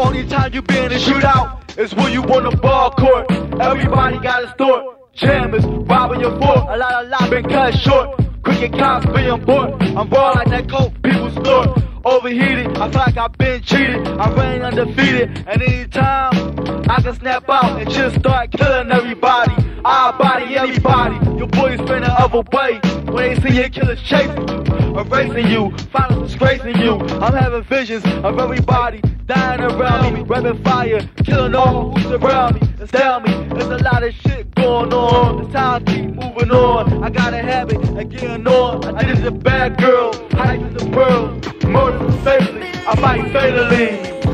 only time you be in a shootout is when you on the ball court. Everybody got a story. Jammers, robbing your fort. A lot of lives been cut short. Quick Cricket cops being bought. I'm raw like that coke people snort. Overheated, I feel like I've been cheated. I reign undefeated, and anytime I can snap out and just start killing everybody. I body everybody. Your boys spin the other way. When they see your killers chasing you, erasing you, finally disgracing you. I'm having visions of everybody dying around me, rapping fire, killing all who's around me. It's tell me, there's a lot of shit going on. The time keep moving on. I got a habit of getting on. I did just a bad girl, hiding in the world, murder fatally. I fight fatally.